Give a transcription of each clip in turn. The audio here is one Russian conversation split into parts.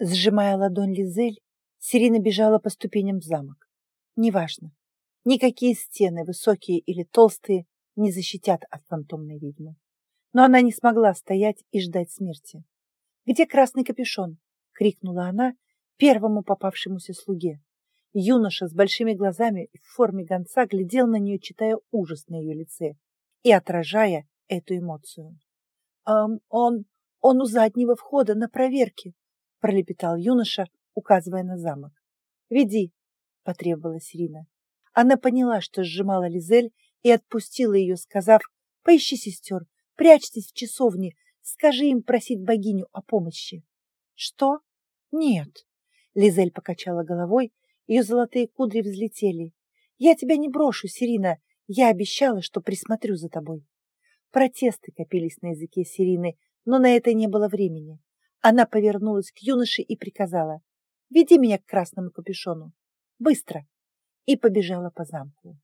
Сжимая ладонь Лизель, Сирина бежала по ступеням в замок. Неважно. Никакие стены, высокие или толстые, не защитят от фантомной ведьмы. Но она не смогла стоять и ждать смерти. «Где красный капюшон?» — крикнула она первому попавшемуся слуге. Юноша с большими глазами в форме гонца глядел на нее, читая ужас на ее лице и отражая эту эмоцию. «Эм, он, он у заднего входа на проверке», — пролепетал юноша, указывая на замок. «Веди», — потребовала Сирина. Она поняла, что сжимала Лизель, и отпустила ее, сказав, «Поищи сестер, прячьтесь в часовне, скажи им просить богиню о помощи». «Что? Нет». Лизель покачала головой, ее золотые кудри взлетели. «Я тебя не брошу, Сирина, я обещала, что присмотрю за тобой». Протесты копились на языке Сирины, но на это не было времени. Она повернулась к юноше и приказала, «Веди меня к красному капюшону. Быстро!» И побежала по замку.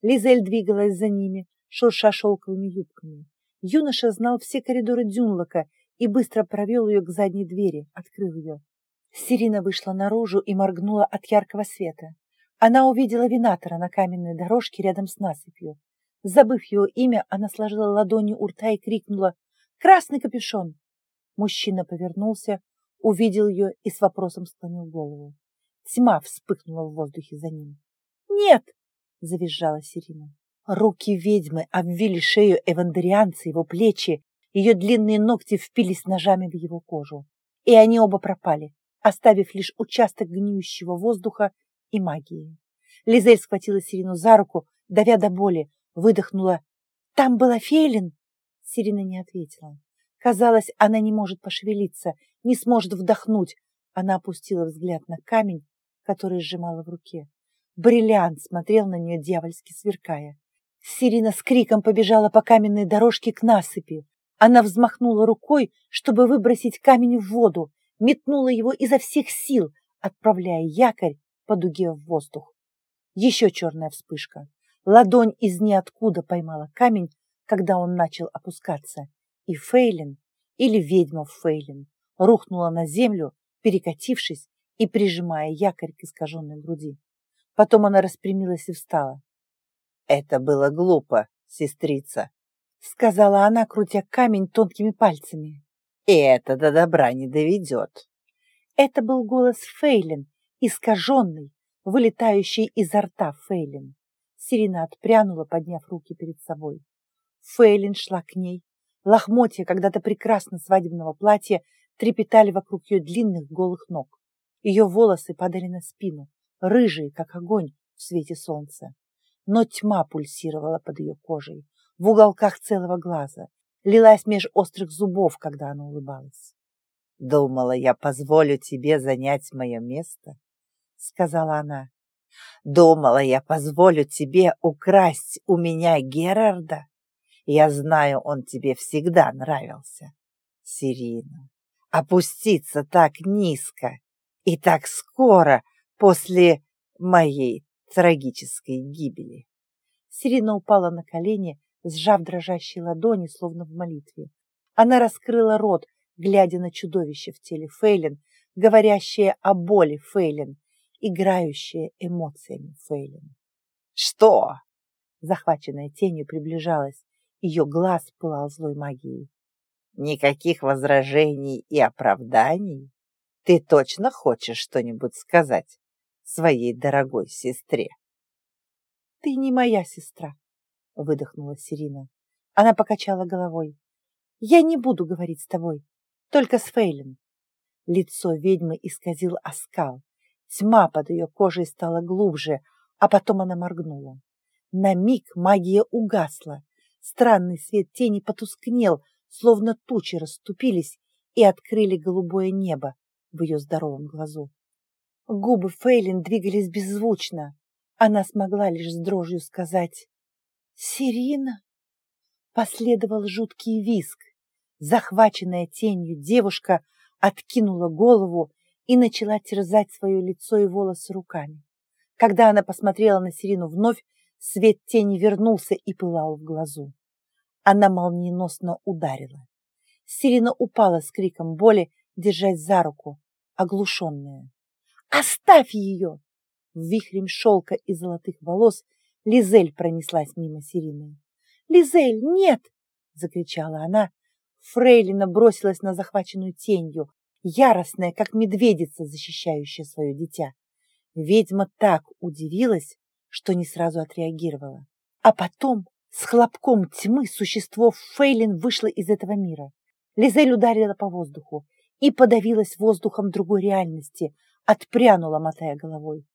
Лизель двигалась за ними, шурша шелковыми юбками. Юноша знал все коридоры Дюнлока и быстро провел ее к задней двери, открыл ее. Сирина вышла наружу и моргнула от яркого света. Она увидела винатора на каменной дорожке рядом с насыпью. Забыв его имя, она сложила ладони у рта и крикнула «Красный капюшон!». Мужчина повернулся, увидел ее и с вопросом склонил голову. Тьма вспыхнула в воздухе за ним. «Нет!» — завизжала Сирина. Руки ведьмы обвили шею эвандерианца, его плечи, ее длинные ногти впились ножами в его кожу. И они оба пропали, оставив лишь участок гниющего воздуха и магии. Лизель схватила Сирину за руку, давя до боли, выдохнула. «Там была Фейлин?» Сирина не ответила. Казалось, она не может пошевелиться, не сможет вдохнуть. Она опустила взгляд на камень, который сжимала в руке. Бриллиант смотрел на нее, дьявольски сверкая. Сирина с криком побежала по каменной дорожке к насыпи. Она взмахнула рукой, чтобы выбросить камень в воду, метнула его изо всех сил, отправляя якорь по дуге в воздух. Еще черная вспышка. Ладонь из ниоткуда поймала камень, когда он начал опускаться, и Фейлин, или ведьма Фейлин, рухнула на землю, перекатившись и прижимая якорь к искаженной груди. Потом она распрямилась и встала. «Это было глупо, сестрица», — сказала она, крутя камень тонкими пальцами. «И это до добра не доведет». Это был голос Фейлин, искаженный, вылетающий изо рта Фейлин. Сирина отпрянула, подняв руки перед собой. Фейлин шла к ней. Лохмотья когда-то прекрасно свадебного платья трепетали вокруг ее длинных голых ног. Ее волосы падали на спину, рыжие, как огонь в свете солнца. Но тьма пульсировала под ее кожей, в уголках целого глаза, лилась меж острых зубов, когда она улыбалась. «Думала, я позволю тебе занять мое место?» — сказала она. «Думала, я позволю тебе украсть у меня Герарда? Я знаю, он тебе всегда нравился. Сирина, опуститься так низко и так скоро после моей трагической гибели». Сирина упала на колени, сжав дрожащие ладони, словно в молитве. Она раскрыла рот, глядя на чудовище в теле Фейлин, говорящее о боли Фейлин, играющее эмоциями Фейлин. «Что?» Захваченная тенью приближалась, ее глаз пылал злой магией. «Никаких возражений и оправданий? Ты точно хочешь что-нибудь сказать своей дорогой сестре?» «Ты не моя сестра», — выдохнула Сирина. Она покачала головой. «Я не буду говорить с тобой, только с Фейлин». Лицо ведьмы исказил оскал. Тьма под ее кожей стала глубже, а потом она моргнула. На миг магия угасла. Странный свет тени потускнел, словно тучи расступились и открыли голубое небо в ее здоровом глазу. Губы Фейлин двигались беззвучно. Она смогла лишь с дрожью сказать «Сирина!» Последовал жуткий визг. Захваченная тенью девушка откинула голову и начала терзать свое лицо и волосы руками. Когда она посмотрела на Сирину вновь, свет тени вернулся и пылал в глазу. Она молниеносно ударила. Сирина упала с криком боли, держась за руку, оглушенная. «Оставь ее!» Вихрем шелка и золотых волос Лизель пронеслась мимо Сирины. «Лизель, нет!» — закричала она. Фрейлина бросилась на захваченную тенью, яростная, как медведица, защищающая свое дитя. Ведьма так удивилась, что не сразу отреагировала. А потом, с хлопком тьмы, существо Фейлин вышло из этого мира. Лизель ударила по воздуху и подавилась воздухом другой реальности, отпрянула, мотая головой.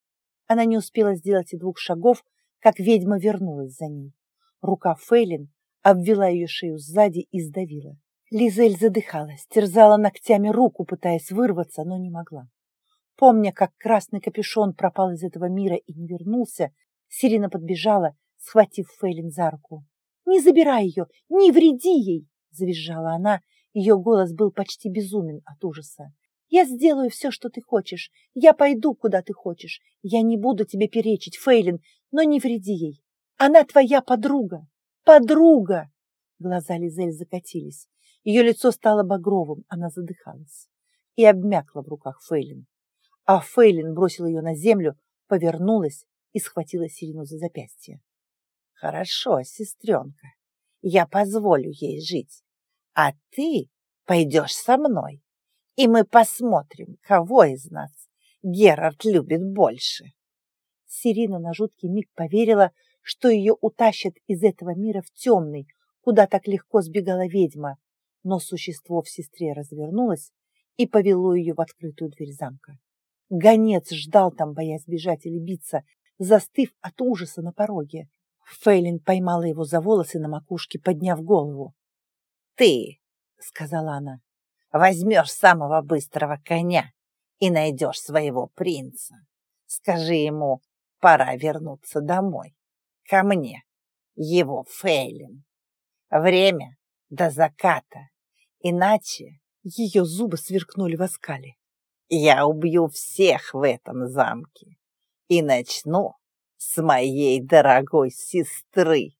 Она не успела сделать и двух шагов, как ведьма вернулась за ней. Рука Фейлин обвела ее шею сзади и сдавила. Лизель задыхалась, терзала ногтями руку, пытаясь вырваться, но не могла. Помня, как красный капюшон пропал из этого мира и не вернулся, Сирина подбежала, схватив Фейлин за руку. «Не забирай ее! Не вреди ей!» — завизжала она. Ее голос был почти безумен от ужаса. «Я сделаю все, что ты хочешь. Я пойду, куда ты хочешь. Я не буду тебе перечить, Фейлин, но не вреди ей. Она твоя подруга. Подруга!» Глаза Лизель закатились. Ее лицо стало багровым, она задыхалась и обмякла в руках Фейлин. А Фейлин бросил ее на землю, повернулась и схватила Сирину за запястье. «Хорошо, сестренка, я позволю ей жить, а ты пойдешь со мной, и мы посмотрим, кого из нас Герард любит больше». Сирина на жуткий миг поверила, что ее утащат из этого мира в темный, куда так легко сбегала ведьма, но существо в сестре развернулось и повело ее в открытую дверь замка. Гонец ждал там, боясь бежать или биться, застыв от ужаса на пороге. Фейлин поймала его за волосы на макушке, подняв голову. «Ты», — сказала она, — «возьмешь самого быстрого коня и найдешь своего принца. Скажи ему, пора вернуться домой, ко мне, его Фейлин. Время до заката, иначе ее зубы сверкнули в оскале. Я убью всех в этом замке и начну с моей дорогой сестры.